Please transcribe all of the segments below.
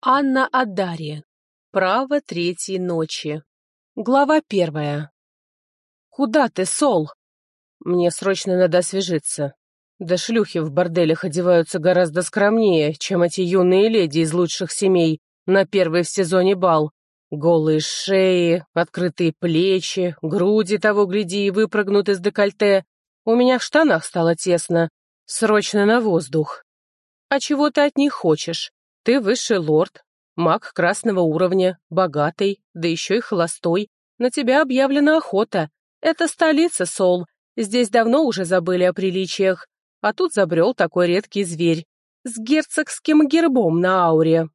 Анна Адари. Право третьей ночи. Глава первая. «Куда ты, Сол?» «Мне срочно надо освежиться. Да шлюхи в борделях одеваются гораздо скромнее, чем эти юные леди из лучших семей на первый в сезоне бал. Голые шеи, открытые плечи, груди того гляди и выпрыгнут из декольте. У меня в штанах стало тесно. Срочно на воздух. А чего ты от них хочешь? Ты высший лорд, маг красного уровня, богатый, да еще и холостой. На тебя объявлена охота. Это столица, Сол. Здесь давно уже забыли о приличиях. А тут забрел такой редкий зверь. С герцогским гербом на ауре.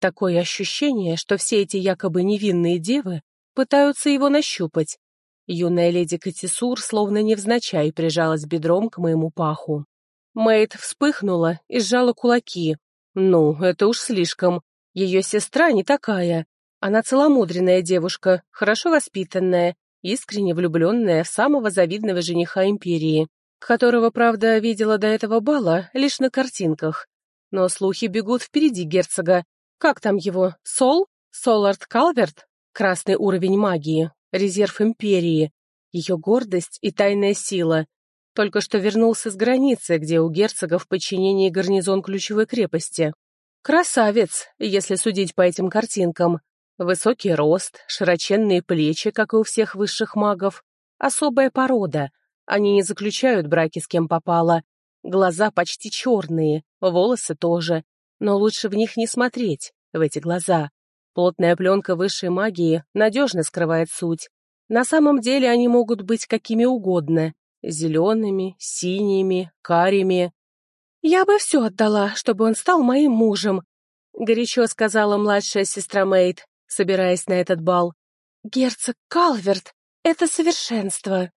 Такое ощущение, что все эти якобы невинные девы пытаются его нащупать. Юная леди Катисур словно невзначай прижалась бедром к моему паху. Мэйд вспыхнула и сжала кулаки, ну, это уж слишком. Ее сестра не такая. Она целомудренная девушка, хорошо воспитанная, искренне влюбленная в самого завидного жениха империи, которого, правда, видела до этого бала лишь на картинках. Но слухи бегут впереди герцога. Как там его? Сол? Солард Калверт? Красный уровень магии, резерв империи, ее гордость и тайная сила. Только что вернулся с границы, где у герцога в подчинении гарнизон ключевой крепости. Красавец, если судить по этим картинкам. Высокий рост, широченные плечи, как и у всех высших магов. Особая порода. Они не заключают браки с кем попало. Глаза почти черные, волосы тоже. Но лучше в них не смотреть, в эти глаза. Плотная пленка высшей магии надежно скрывает суть. На самом деле они могут быть какими угодно, зелеными, синими, карими. «Я бы все отдала, чтобы он стал моим мужем», — горячо сказала младшая сестра Мэйд, собираясь на этот бал. «Герцог Калверт — это совершенство».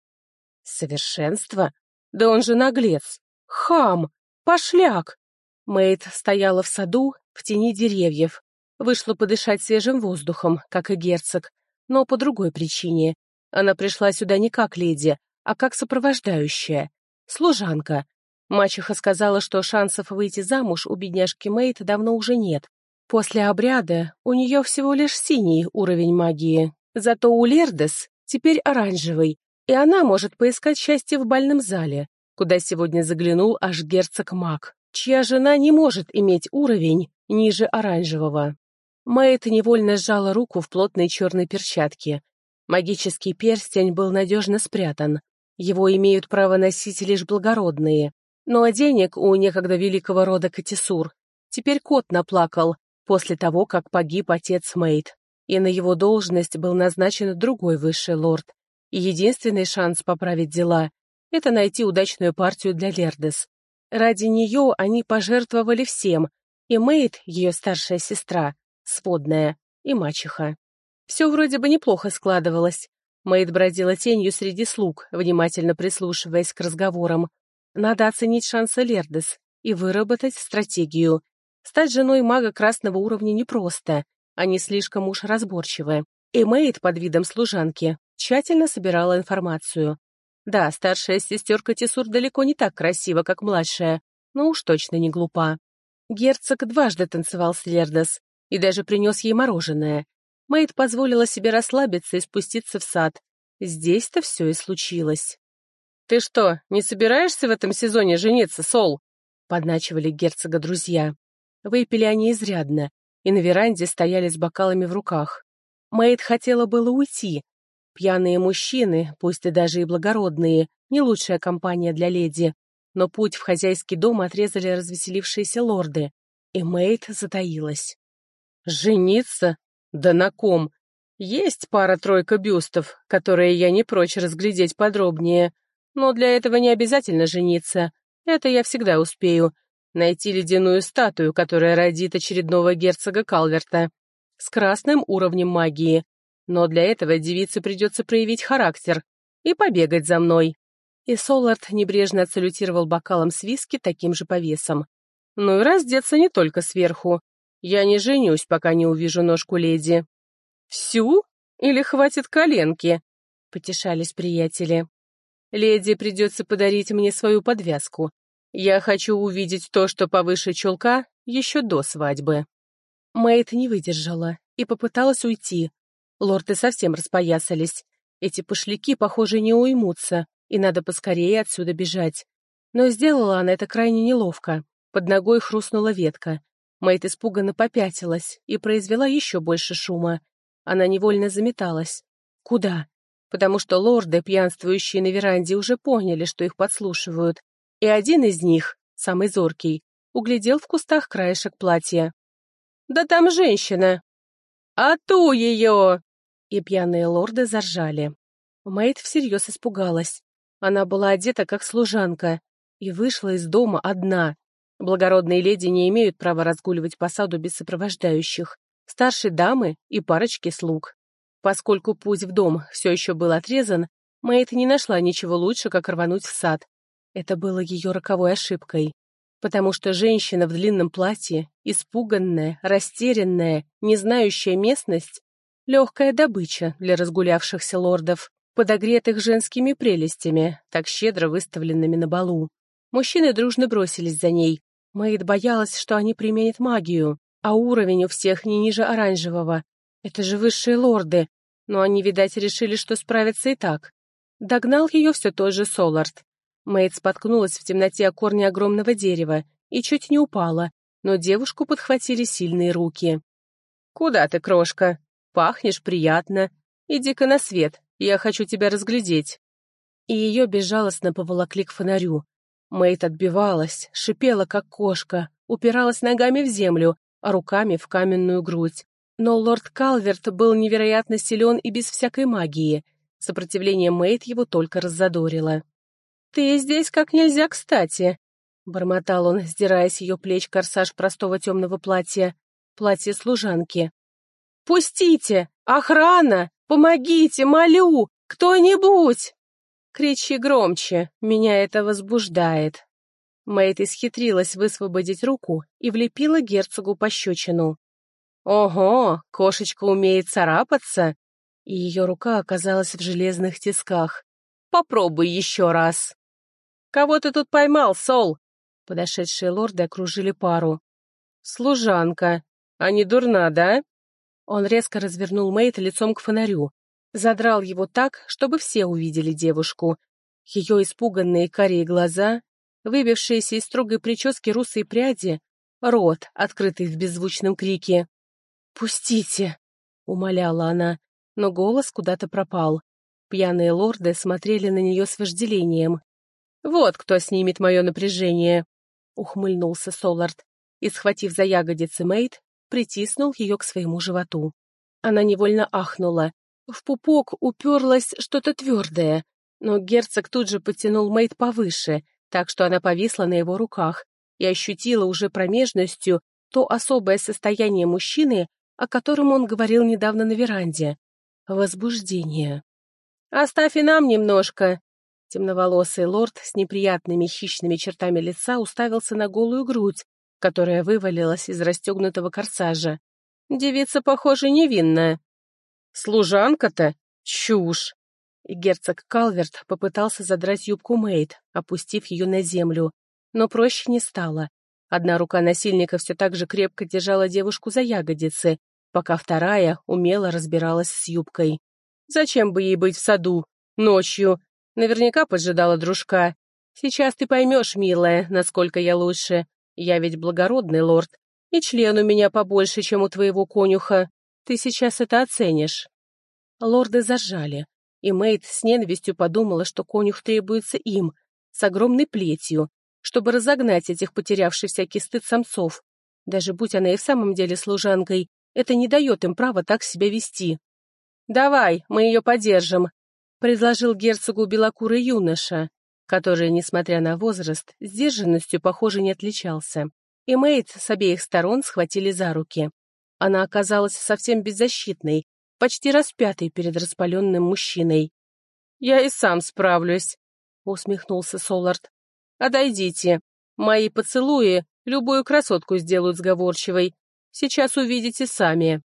«Совершенство? Да он же наглец! Хам! Пошляк!» Мэйд стояла в саду, в тени деревьев. Вышла подышать свежим воздухом, как и герцог, но по другой причине. Она пришла сюда не как леди, а как сопровождающая. Служанка. Мачеха сказала, что шансов выйти замуж у бедняжки Мэйд давно уже нет. После обряда у нее всего лишь синий уровень магии. Зато у Лердес теперь оранжевый, и она может поискать счастье в бальном зале, куда сегодня заглянул аж герцог Мак, чья жена не может иметь уровень ниже оранжевого. Мэйд невольно сжала руку в плотной черной перчатке. Магический перстень был надежно спрятан, его имеют право носить лишь благородные. Но денег у некогда великого рода Катисур теперь кот наплакал после того, как погиб отец Мейд, и на его должность был назначен другой высший лорд. И единственный шанс поправить дела — это найти удачную партию для Лердес. Ради нее они пожертвовали всем, и Мейд, ее старшая сестра, сводная, и мачеха. Все вроде бы неплохо складывалось, Мэйд бродила тенью среди слуг, внимательно прислушиваясь к разговорам. Надо оценить шансы Лердес и выработать стратегию. Стать женой мага красного уровня непросто, они слишком уж разборчивы. И Мэйд под видом служанки тщательно собирала информацию. Да, старшая сестерка Тесур далеко не так красива, как младшая, но уж точно не глупа. Герцог дважды танцевал с Лердес и даже принес ей мороженое, Мэйд позволила себе расслабиться и спуститься в сад. Здесь-то все и случилось. «Ты что, не собираешься в этом сезоне жениться, Сол?» — подначивали герцога друзья. Выпили они изрядно, и на веранде стояли с бокалами в руках. Мэйд хотела было уйти. Пьяные мужчины, пусть и даже и благородные, не лучшая компания для леди, но путь в хозяйский дом отрезали развеселившиеся лорды, и Мэйд затаилась. «Жениться? Да на ком? Есть пара-тройка бюстов, которые я не прочь разглядеть подробнее. Но для этого не обязательно жениться. Это я всегда успею. Найти ледяную статую, которая родит очередного герцога Калверта. С красным уровнем магии. Но для этого девице придется проявить характер и побегать за мной. И Солард небрежно отсалютировал бокалом с виски таким же повесом. Ну и раздеться не только сверху. Я не женюсь, пока не увижу ножку леди. Всю? Или хватит коленки? Потешались приятели. Леди придется подарить мне свою подвязку. Я хочу увидеть то, что повыше чулка, еще до свадьбы. Мэйд не выдержала и попыталась уйти. Лорды совсем распоясались. Эти пошляки, похоже, не уймутся, и надо поскорее отсюда бежать. Но сделала она это крайне неловко. Под ногой хрустнула ветка. Мэйд испуганно попятилась и произвела еще больше шума. Она невольно заметалась. Куда? Потому что лорды, пьянствующие на веранде, уже поняли, что их подслушивают. И один из них, самый зоркий, углядел в кустах краешек платья. «Да там женщина!» «А ту ее!» И пьяные лорды заржали. Мэйд всерьез испугалась. Она была одета как служанка и вышла из дома одна. Благородные леди не имеют права разгуливать по саду без сопровождающих, старшей дамы и парочки слуг. Поскольку путь в дом все еще был отрезан, Мэйд не нашла ничего лучше, как рвануть в сад. Это было ее роковой ошибкой. Потому что женщина в длинном платье, испуганная, растерянная, не знающая местность, легкая добыча для разгулявшихся лордов, подогретых женскими прелестями, так щедро выставленными на балу. Мужчины дружно бросились за ней, Мэйд боялась, что они применят магию, а уровень у всех не ниже оранжевого. Это же высшие лорды, но они, видать, решили, что справятся и так. Догнал ее все тот же Солард. Мэйд споткнулась в темноте о корне огромного дерева и чуть не упала, но девушку подхватили сильные руки. «Куда ты, крошка? Пахнешь приятно. Иди-ка на свет, я хочу тебя разглядеть». И ее безжалостно поволокли к фонарю. Мэйд отбивалась, шипела, как кошка, упиралась ногами в землю, а руками в каменную грудь. Но лорд Калверт был невероятно силен и без всякой магии. Сопротивление Мэйд его только раззадорило. «Ты здесь как нельзя кстати», — бормотал он, сдирая с ее плеч корсаж простого темного платья, платье служанки. «Пустите! Охрана! Помогите, молю! Кто-нибудь!» Кричи громче, меня это возбуждает. Мэйд исхитрилась высвободить руку и влепила герцогу пощечину. Ого, кошечка умеет царапаться! И ее рука оказалась в железных тисках. Попробуй еще раз. Кого ты тут поймал, Сол? Подошедшие лорды окружили пару. Служанка. А не дурна, да? Он резко развернул Мэйд лицом к фонарю, Задрал его так, чтобы все увидели девушку. Ее испуганные карие глаза, выбившиеся из строгой прически русые пряди, рот, открытый в беззвучном крике. «Пустите!» — умоляла она, но голос куда-то пропал. Пьяные лорды смотрели на нее с вожделением. «Вот кто снимет мое напряжение!» — ухмыльнулся Солард и, схватив за ягодицы Мэйд, притиснул ее к своему животу. Она невольно ахнула, в пупок уперлось что-то твердое, но герцог тут же потянул Мэйд повыше, так что она повисла на его руках и ощутила уже промежностью то особое состояние мужчины, о котором он говорил недавно на веранде. Возбуждение. «Оставь и нам немножко!» Темноволосый лорд с неприятными хищными чертами лица уставился на голую грудь, которая вывалилась из расстегнутого корсажа. Девица, похоже, невинная. Служанка-то? Чушь!» И герцог Калверт попытался задрать юбку Мэйд, опустив ее на землю. Но проще не стало. Одна рука насильника все так же крепко держала девушку за ягодицы, пока вторая умело разбиралась с юбкой. «Зачем бы ей быть в саду? Ночью? Наверняка поджидала дружка. Сейчас ты поймешь, милая, насколько я лучше. Я ведь благородный лорд, и член у меня побольше, чем у твоего конюха. Ты сейчас это оценишь». Лорды зажали, и Мэйд с ненавистью подумала, что конюх требуется им, с огромной плетью, чтобы разогнать этих потерявших всякий стыд самцов. Даже будь она и в самом деле служанкой, это не дает им права так себя вести. «Давай, мы ее подержим», — предложил герцогу белокурый юноша, который, несмотря на возраст, сдержанностью, похоже, не отличался. И Мэйд с обеих сторон схватили за руки. Она оказалась совсем беззащитной, почти распятой перед распаленным мужчиной. «Я и сам справлюсь», — усмехнулся Солард. «Отойдите. Мои поцелуи любую красотку сделают сговорчивой. Сейчас увидите сами».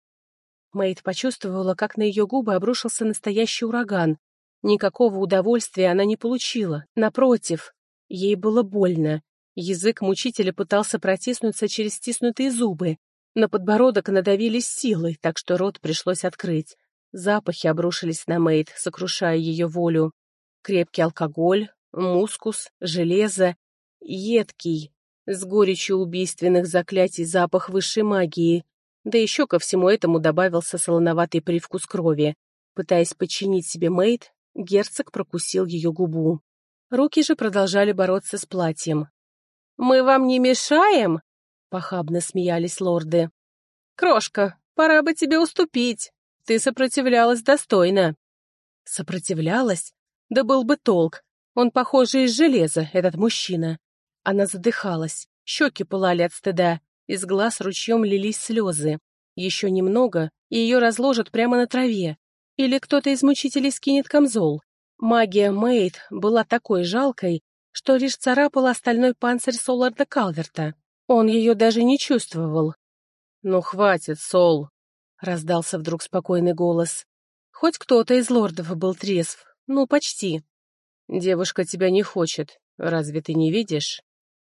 Мэйд почувствовала, как на ее губы обрушился настоящий ураган. Никакого удовольствия она не получила. Напротив, ей было больно. Язык мучителя пытался протиснуться через стиснутые зубы, На подбородок надавили силой, так что рот пришлось открыть. Запахи обрушились на Мэйд, сокрушая ее волю. Крепкий алкоголь, мускус, железо, едкий, с горечью убийственных заклятий запах высшей магии. Да еще ко всему этому добавился солоноватый привкус крови. Пытаясь подчинить себе Мэйд, герцог прокусил ее губу. Руки же продолжали бороться с платьем. «Мы вам не мешаем?» — похабно смеялись лорды. «Крошка, пора бы тебе уступить. Ты сопротивлялась достойно». «Сопротивлялась? Да был бы толк. Он, похоже, из железа, этот мужчина». Она задыхалась, щеки пылали от стыда, из глаз ручьем лились слезы. Еще немного, и ее разложат прямо на траве. Или кто-то из мучителей скинет камзол. Магия Мэйд была такой жалкой, что лишь царапала остальной панцирь Соларда Калверта. Он ее даже не чувствовал. «Ну, хватит, Сол!» — раздался вдруг спокойный голос. Хоть кто-то из лордов был трезв, ну, почти. «Девушка тебя не хочет, разве ты не видишь?»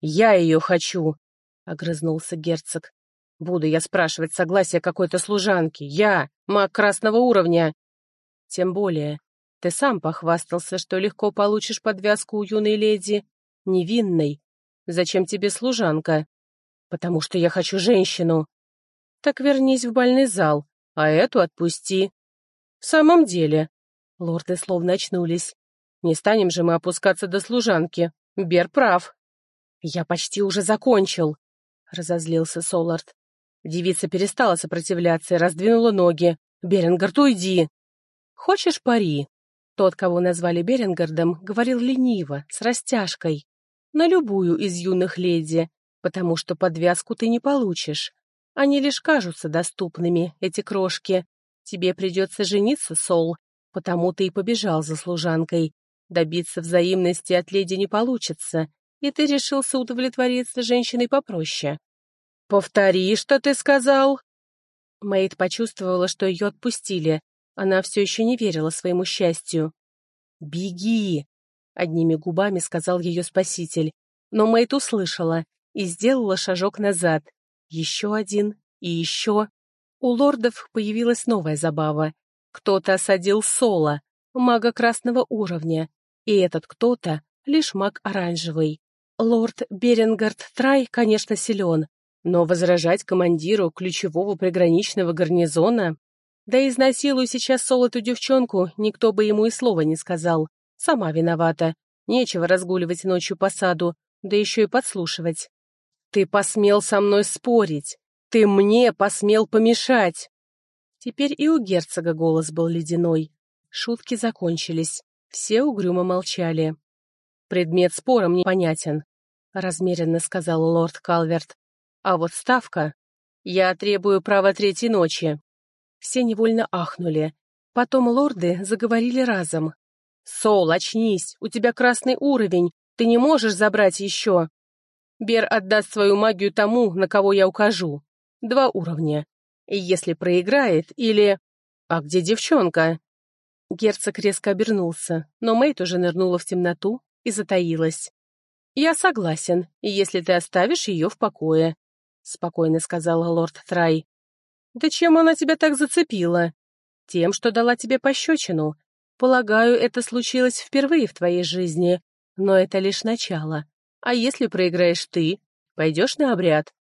«Я ее хочу!» — огрызнулся герцог. «Буду я спрашивать согласие какой-то служанки. Я, маг красного уровня!» «Тем более, ты сам похвастался, что легко получишь подвязку у юной леди. Невинной. Зачем тебе служанка? Потому что я хочу женщину. Так вернись в больный зал, а эту отпусти. В самом деле, лорды словно очнулись. Не станем же мы опускаться до служанки. Бер прав. Я почти уже закончил, разозлился Солард. Девица перестала сопротивляться и раздвинула ноги. «Беренгард, уйди!» «Хочешь пари?» Тот, кого назвали Берингардом, говорил лениво, с растяжкой. На любую из юных леди, потому что подвязку ты не получишь. Они лишь кажутся доступными, эти крошки. Тебе придется жениться, Сол, потому ты и побежал за служанкой. Добиться взаимности от леди не получится, и ты решился удовлетвориться женщиной попроще. «Повтори, что ты сказал!» Мэйд почувствовала, что ее отпустили, она все еще не верила своему счастью. «Беги!» — одними губами сказал ее спаситель. Но Мэйд услышала и сделала шажок назад. Еще один и еще. У лордов появилась новая забава. Кто-то осадил Соло, мага красного уровня, и этот кто-то — лишь маг оранжевый. Лорд Беренгард Трай, конечно, силен, но возражать командиру ключевого приграничного гарнизона да и изнасилуй сейчас Сол эту девчонку, никто бы ему и слова не сказал. Сама виновата. Нечего разгуливать ночью по саду, да еще и подслушивать. Ты посмел со мной спорить. Ты мне посмел помешать. Теперь и у герцога голос был ледяной. Шутки закончились. Все угрюмо молчали. «Предмет спора мне понятен», — размеренно сказал лорд Калверт. «А вот ставка. Я требую права третьей ночи». Все невольно ахнули. Потом лорды заговорили разом. «Сол, очнись! У тебя красный уровень! Ты не можешь забрать еще!» «Бер отдаст свою магию тому, на кого я укажу. Два уровня. И если проиграет, или... А где девчонка?» Герцог резко обернулся, но Мэйт уже нырнула в темноту и затаилась. «Я согласен, если ты оставишь ее в покое», — спокойно сказала лорд Трай. «Да чем она тебя так зацепила?» «Тем, что дала тебе пощечину. Полагаю, это случилось впервые в твоей жизни, но это лишь начало. А если проиграешь ты, пойдешь на обряд?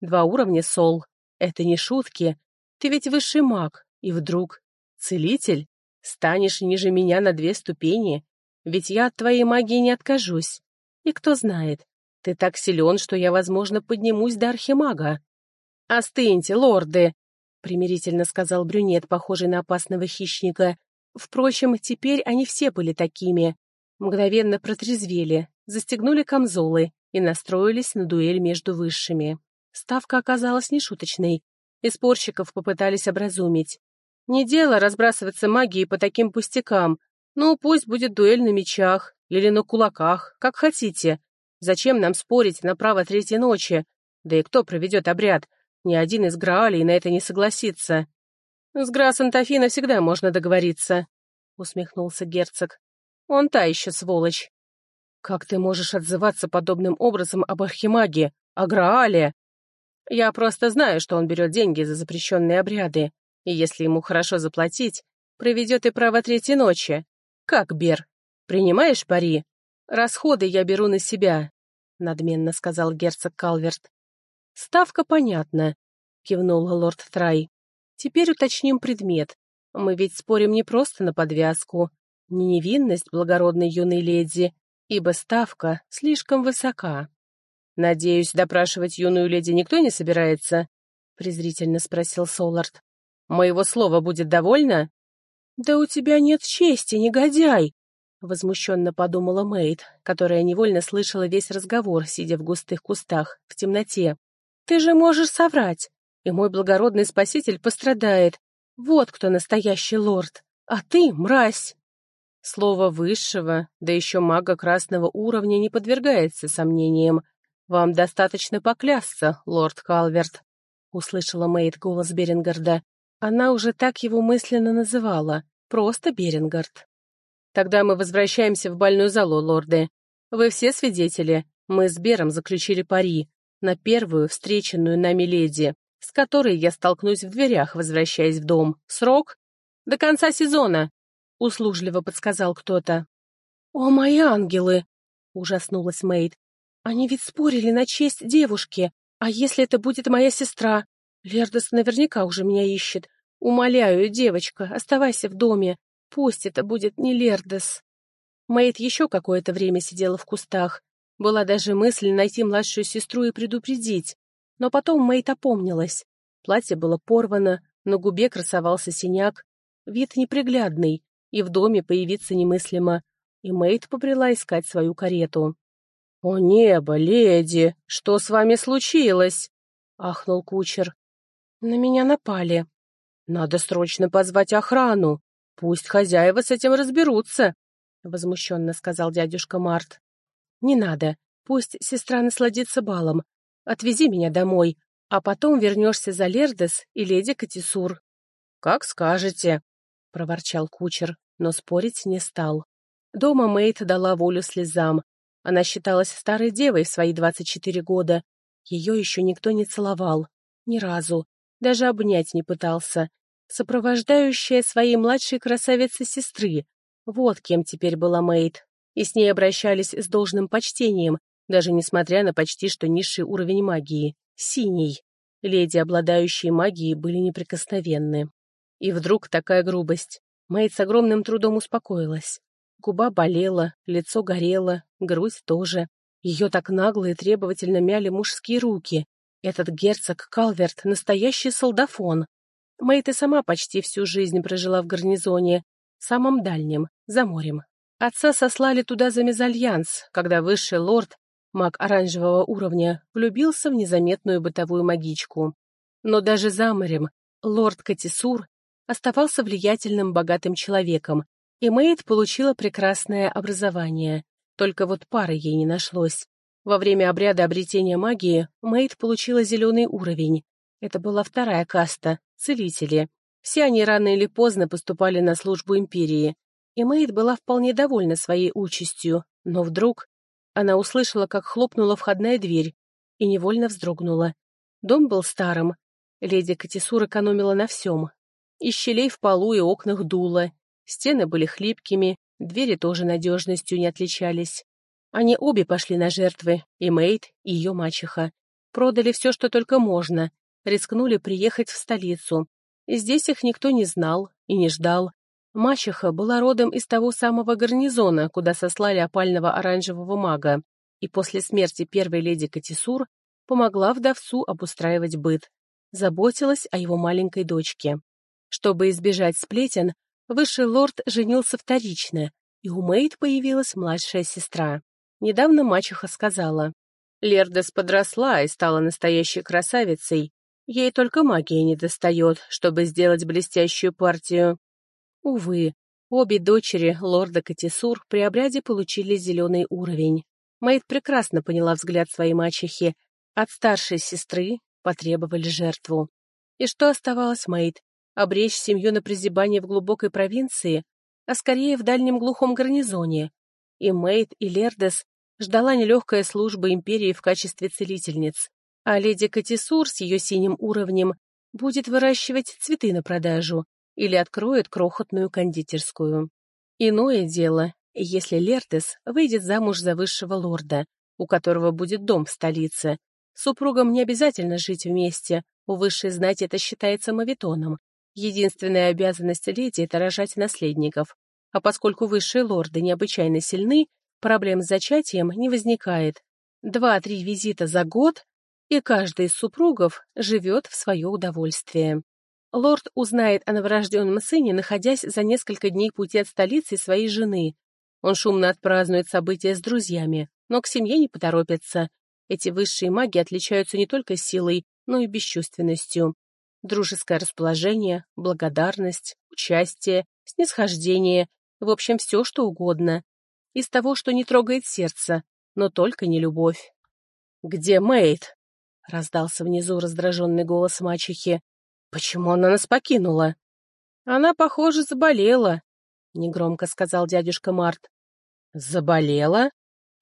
Два уровня, Сол. Это не шутки. Ты ведь высший маг, и вдруг... Целитель? Станешь ниже меня на две ступени? Ведь я от твоей магии не откажусь. И кто знает, ты так силен, что я, возможно, поднимусь до архимага. Остыньте, лорды, — примирительно сказал брюнет, похожий на опасного хищника. Впрочем, теперь они все были такими. Мгновенно протрезвели, застегнули камзолы и настроились на дуэль между высшими. Ставка оказалась нешуточной. и спорщиков попытались образумить. Не дело разбрасываться магией по таким пустякам. Ну, пусть будет дуэль на мечах или на кулаках, как хотите. Зачем нам спорить на право третьей ночи? Да и кто проведет обряд? Ни один из Граалей на это не согласится. С Гра Сантафина всегда можно договориться, — усмехнулся герцог. Он та еще сволочь. Как ты можешь отзываться подобным образом об Архимаге, о Граале? Я просто знаю, что он берет деньги за запрещенные обряды, и если ему хорошо заплатить, проведет и право третьей ночи. Как, Бер, принимаешь пари? Расходы я беру на себя, — надменно сказал герцог Калверт. Ставка понятна, — кивнул лорд Трай. Теперь уточним предмет. Мы ведь спорим не просто на подвязку, не невинность благородной юной леди, ибо ставка слишком высока. «Надеюсь, допрашивать юную леди никто не собирается?» — презрительно спросил Солард. «Моего слова будет довольно?» «Да у тебя нет чести, негодяй!» — возмущенно подумала Мэйд, которая невольно слышала весь разговор, сидя в густых кустах, в темноте. «Ты же можешь соврать, и мой благородный спаситель пострадает. Вот кто настоящий лорд, а ты — мразь!» Слово высшего, да еще мага красного уровня, не подвергается сомнениям, «Вам достаточно поклясться, лорд Калверт», — услышала Мэйд голос Берингарда. Она уже так его мысленно называла, просто Берингард. «Тогда мы возвращаемся в бальную залу, лорды. Вы все свидетели. Мы с Бером заключили пари на первую встреченную нами леди, с которой я столкнусь в дверях, возвращаясь в дом. Срок? До конца сезона», — услужливо подсказал кто-то. «О, мои ангелы!» — ужаснулась Мэйд. Они ведь спорили на честь девушки. А если это будет моя сестра? Лердос наверняка уже меня ищет. Умоляю, девочка, оставайся в доме. Пусть это будет не Лердос. Мэйд еще какое-то время сидела в кустах. Была даже мысль найти младшую сестру и предупредить. Но потом Мэйд опомнилась. Платье было порвано, на губе красовался синяк. Вид неприглядный, и в доме появиться немыслимо. И Мэйд побрела искать свою карету. «О небо, леди, что с вами случилось?» — ахнул кучер. «На меня напали. Надо срочно позвать охрану. Пусть хозяева с этим разберутся», — возмущенно сказал дядюшка Март. «Не надо. Пусть сестра насладится балом. Отвези меня домой, а потом вернешься за Лердес и леди Катисур». «Как скажете», — проворчал кучер, но спорить не стал. Дома Мэйд дала волю слезам, она считалась старой девой в свои 24 года. Ее еще никто не целовал. Ни разу. Даже обнять не пытался. Сопровождающая своей младшей красавицы сестры. Вот кем теперь была Мэйд. И с ней обращались с должным почтением, даже несмотря на почти что низший уровень магии. Синий. Леди, обладающие магией, были неприкосновенны. И вдруг такая грубость. Мэйд с огромным трудом успокоилась. Губа болела, лицо горело, грудь тоже. Ее так нагло и требовательно мяли мужские руки. Этот герцог Калверт — настоящий солдафон. Мэйт и сама почти всю жизнь прожила в гарнизоне, самом дальнем, за морем. Отца сослали туда за мезальянс, когда высший лорд, маг оранжевого уровня, влюбился в незаметную бытовую магичку. Но даже за морем лорд Катисур оставался влиятельным богатым человеком, и Мэйд получила прекрасное образование, только вот пары ей не нашлось. Во время обряда обретения магии Мэйд получила зеленый уровень. Это была вторая каста — целители. Все они рано или поздно поступали на службу империи. И Мэйд была вполне довольна своей участью, но вдруг она услышала, как хлопнула входная дверь, и невольно вздрогнула. Дом был старым. Леди Катисур экономила на всем. Из щелей в полу и окнах дуло, Стены были хлипкими, двери тоже надежностью не отличались. Они обе пошли на жертвы, и Мэйд, и ее мачеха. Продали все, что только можно, рискнули приехать в столицу. Здесь их никто не знал и не ждал. Мачеха была родом из того самого гарнизона, куда сослали опального оранжевого мага, и после смерти первой леди Катисур помогла вдовцу обустраивать быт, заботилась о его маленькой дочке. Чтобы избежать сплетен, Высший лорд женился вторично, и у Мэйд появилась младшая сестра. Недавно мачеха сказала, «Лердес подросла и стала настоящей красавицей. Ей только магия не достает, чтобы сделать блестящую партию». Увы, обе дочери лорда Катисур при обряде получили зеленый уровень. Мэйд прекрасно поняла взгляд своей мачехи. От старшей сестры потребовали жертву. И что оставалось Мэйд? Обречь семью на прозябание в глубокой провинции, а скорее в дальнем глухом гарнизоне. И Мэйд, и Лердес ждала нелегкая служба империи в качестве целительниц. А леди Катисур с ее синим уровнем будет выращивать цветы на продажу или откроет крохотную кондитерскую. Иное дело, если Лертес выйдет замуж за высшего лорда, у которого будет дом в столице. Супругам не обязательно жить вместе, у высшей знати это считается мавитоном. Единственная обязанность леди — это рожать наследников. А поскольку высшие лорды необычайно сильны, проблем с зачатием не возникает. Два-три визита за год, и каждый из супругов живет в свое удовольствие. Лорд узнает о новорожденном сыне, находясь за несколько дней пути от столицы своей жены. Он шумно отпразднует события с друзьями, но к семье не поторопится. Эти высшие маги отличаются не только силой, но и бесчувственностью. Дружеское расположение, благодарность, участие, снисхождение, в общем, все, что угодно. Из того, что не трогает сердце, но только не любовь. «Где Мэйд?» — раздался внизу раздраженный голос мачехи. «Почему она нас покинула?» «Она, похоже, заболела», — негромко сказал дядюшка Март. «Заболела?»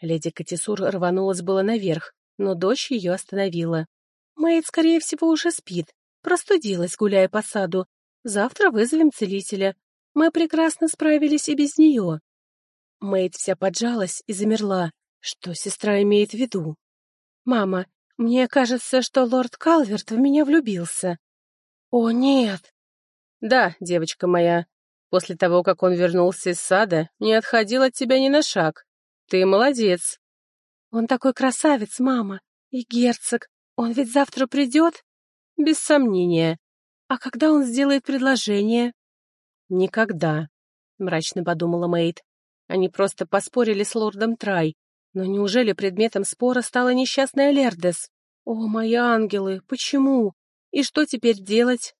Леди Катисур рванулась было наверх, но дочь ее остановила. «Мэйд, скорее всего, уже спит. Простудилась, гуляя по саду. Завтра вызовем целителя. Мы прекрасно справились и без нее». Мэйд вся поджалась и замерла. Что сестра имеет в виду? «Мама, мне кажется, что лорд Калверт в меня влюбился». «О, нет!» «Да, девочка моя. После того, как он вернулся из сада, не отходил от тебя ни на шаг. Ты молодец». «Он такой красавец, мама. И герцог. Он ведь завтра придет?» «Без сомнения. А когда он сделает предложение?» «Никогда», — мрачно подумала Мэйд. Они просто поспорили с лордом Трай. Но неужели предметом спора стала несчастная Лердес? О, мои ангелы, почему? И что теперь делать?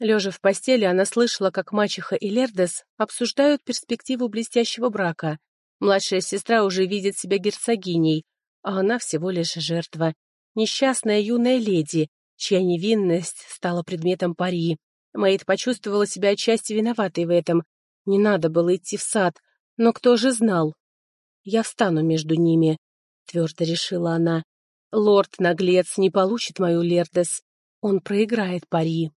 Лежа в постели, она слышала, как мачеха и Лердес обсуждают перспективу блестящего брака. Младшая сестра уже видит себя герцогиней, а она всего лишь жертва. Несчастная юная леди, чья невинность стала предметом пари. Мэйд почувствовала себя отчасти виноватой в этом. Не надо было идти в сад, но кто же знал? Я встану между ними, — твердо решила она. Лорд-наглец не получит мою Лердес. Он проиграет пари.